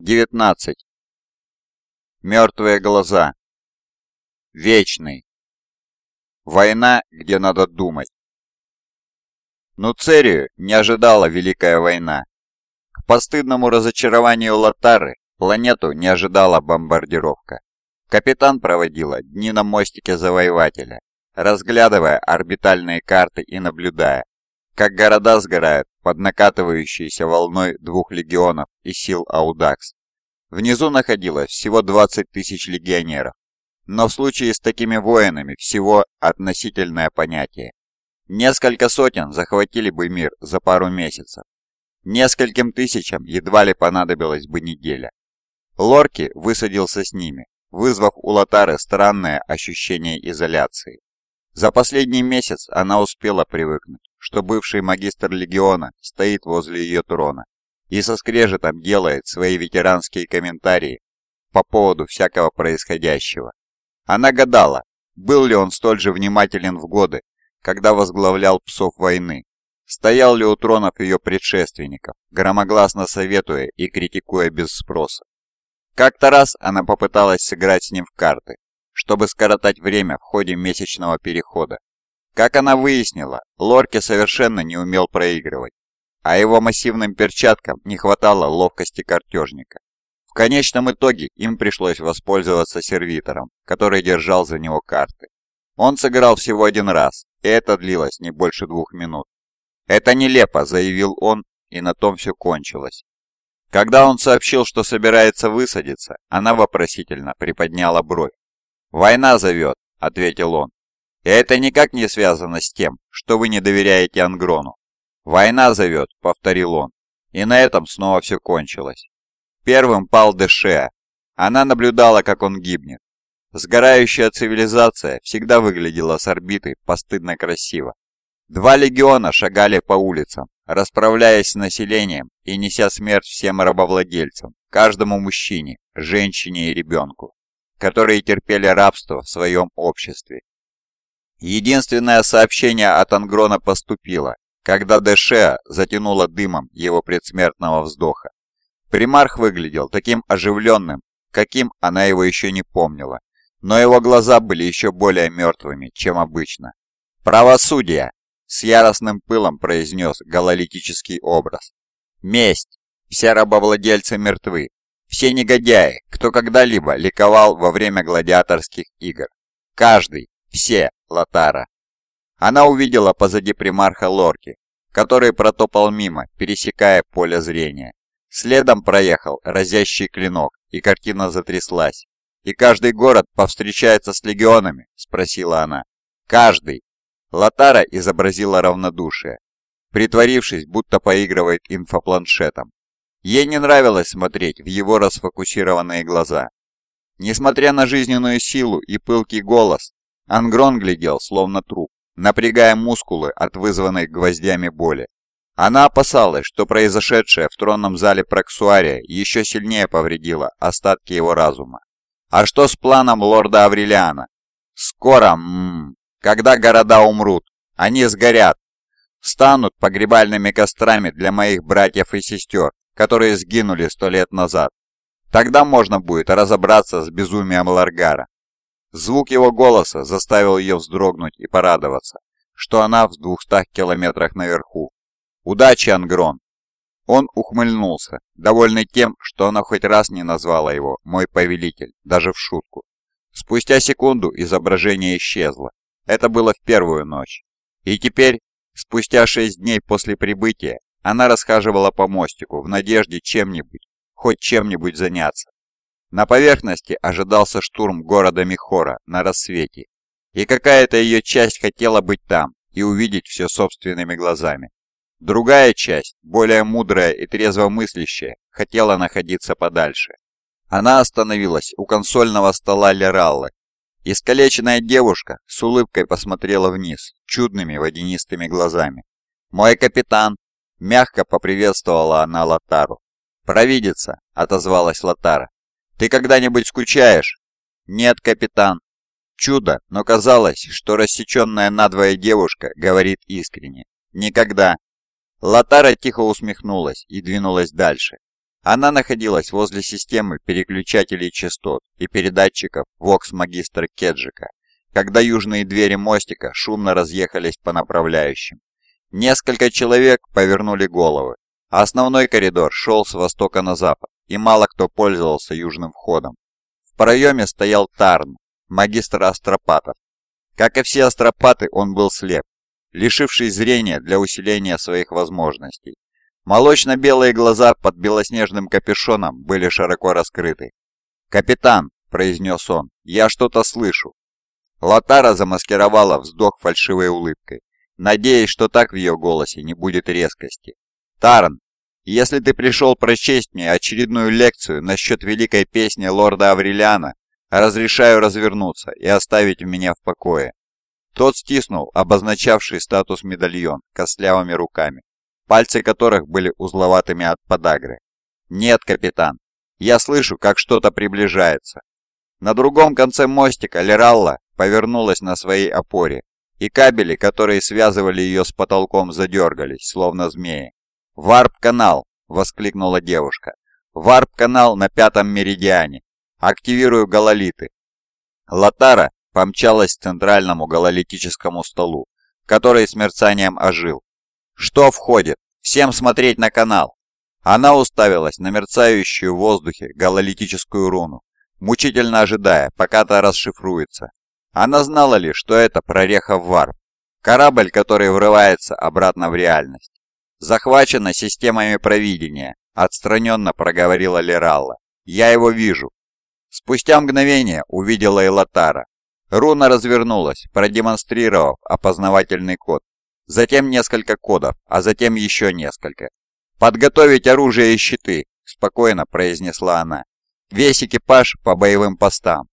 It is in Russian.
19. Мертвые глаза. Вечный. Война, где надо думать. Но Церию не ожидала Великая война. К постыдному разочарованию Латары планету не ожидала бомбардировка. Капитан проводила дни на мостике Завоевателя, разглядывая орбитальные карты и наблюдая, как города сгорают под накатывающейся волной двух легионов и сил Аудакс. Внизу находилось всего 20 тысяч легионеров, но в случае с такими воинами всего относительное понятие. Несколько сотен захватили бы мир за пару месяцев. Нескольким тысячам едва ли понадобилась бы неделя. Лорки высадился с ними, вызвав у Лотары странное ощущение изоляции. За последний месяц она успела привыкнуть, что бывший магистр легиона стоит возле ее трона и со скрежетом делает свои ветеранские комментарии по поводу всякого происходящего. Она гадала, был ли он столь же внимателен в годы, когда возглавлял псов войны, стоял ли у тронов ее предшественников, громогласно советуя и критикуя без спроса. Как-то раз она попыталась сыграть с ним в карты, чтобы скоротать время в ходе месячного перехода. Как она выяснила, Лорки совершенно не умел проигрывать, а его массивным перчаткам не хватало ловкости картежника. В конечном итоге им пришлось воспользоваться сервитором, который держал за него карты. Он сыграл всего один раз, и это длилось не больше двух минут. «Это нелепо», — заявил он, и на том все кончилось. Когда он сообщил, что собирается высадиться, она вопросительно приподняла бровь. «Война зовет», — ответил он. Это никак не связано с тем, что вы не доверяете Ангрону. «Война зовет», — повторил он. И на этом снова все кончилось. Первым пал Дэшеа. Она наблюдала, как он гибнет. Сгорающая цивилизация всегда выглядела с орбиты постыдно красиво. Два легиона шагали по улицам, расправляясь с населением и неся смерть всем рабовладельцам, каждому мужчине, женщине и ребенку, которые терпели рабство в своем обществе Единственное сообщение от Ангрона поступило, когда Дэшеа затянуло дымом его предсмертного вздоха. Примарх выглядел таким оживленным, каким она его еще не помнила, но его глаза были еще более мертвыми, чем обычно. «Правосудие!» — с яростным пылом произнес гололитический образ. «Месть! Все рабовладельцы мертвы! Все негодяи, кто когда-либо ликовал во время гладиаторских игр! Каждый, все, Латара. Она увидела позади примарха Лорки, который протопал мимо, пересекая поле зрения. Следом проехал разящий клинок, и картина затряслась. «И каждый город повстречается с легионами?» – спросила она. «Каждый!» Латара изобразила равнодушие, притворившись, будто поигрывает инфопланшетом. Ей не нравилось смотреть в его расфокусированные глаза. Несмотря на жизненную силу и пылкий голос, Ангрон глядел, словно труп, напрягая мускулы от вызванной гвоздями боли. Она опасалась, что произошедшее в тронном зале Проксуария еще сильнее повредило остатки его разума. А что с планом лорда Аврелиана? Скоро, м -м, когда города умрут, они сгорят, станут погребальными кострами для моих братьев и сестер, которые сгинули сто лет назад. Тогда можно будет разобраться с безумием Ларгара. Звук его голоса заставил ее вздрогнуть и порадоваться, что она в двухстах километрах наверху. «Удачи, Ангрон!» Он ухмыльнулся, довольный тем, что она хоть раз не назвала его «мой повелитель», даже в шутку. Спустя секунду изображение исчезло. Это было в первую ночь. И теперь, спустя шесть дней после прибытия, она расхаживала по мостику в надежде чем-нибудь, хоть чем-нибудь заняться. На поверхности ожидался штурм города Михора на рассвете, и какая-то ее часть хотела быть там и увидеть все собственными глазами. Другая часть, более мудрая и трезвомыслящая, хотела находиться подальше. Она остановилась у консольного стола Лераллы. Искалеченная девушка с улыбкой посмотрела вниз, чудными водянистыми глазами. «Мой капитан!» – мягко поприветствовала она Латару. «Провидица!» – отозвалась Латара. Ты когда-нибудь скучаешь?» «Нет, капитан». Чудо, но казалось, что рассеченная надвое девушка говорит искренне. «Никогда». Латара тихо усмехнулась и двинулась дальше. Она находилась возле системы переключателей частот и передатчиков Вокс-магистра Кеджика, когда южные двери мостика шумно разъехались по направляющим. Несколько человек повернули головы, основной коридор шел с востока на запад, и мало кто пользовался южным входом. В проеме стоял Тарн, магистр астропатов. Как и все астропаты, он был слеп, лишивший зрения для усиления своих возможностей. Молочно-белые глаза под белоснежным капюшоном были широко раскрыты. «Капитан», — произнес он, — «я что-то слышу». Латара замаскировала вздох фальшивой улыбкой, надеясь, что так в ее голосе не будет резкости. «Тарн, если ты пришел прочесть мне очередную лекцию насчет великой песни лорда Аврелиана, разрешаю развернуться и оставить меня в покое». Тот стиснул обозначавший статус медальон костлявыми руками пальцы которых были узловатыми от подагры. «Нет, капитан, я слышу, как что-то приближается». На другом конце мостика Лералла повернулась на своей опоре, и кабели, которые связывали ее с потолком, задергались, словно змеи. «Варп-канал!» — воскликнула девушка. «Варп-канал на пятом меридиане. Активирую гололиты». Латара помчалась к центральному гололитическому столу, который с мерцанием ожил. «Что входит? Всем смотреть на канал!» Она уставилась на мерцающую в воздухе гололитическую руну, мучительно ожидая, пока та расшифруется. Она знала ли, что это прореха в варп, корабль, который врывается обратно в реальность. «Захвачена системами провидения», — отстраненно проговорила Лералла. «Я его вижу». Спустя мгновение увидела Элатара. Руна развернулась, продемонстрировав опознавательный код, затем несколько кодов, а затем еще несколько. «Подготовить оружие и щиты», — спокойно произнесла она. «Весь экипаж по боевым постам.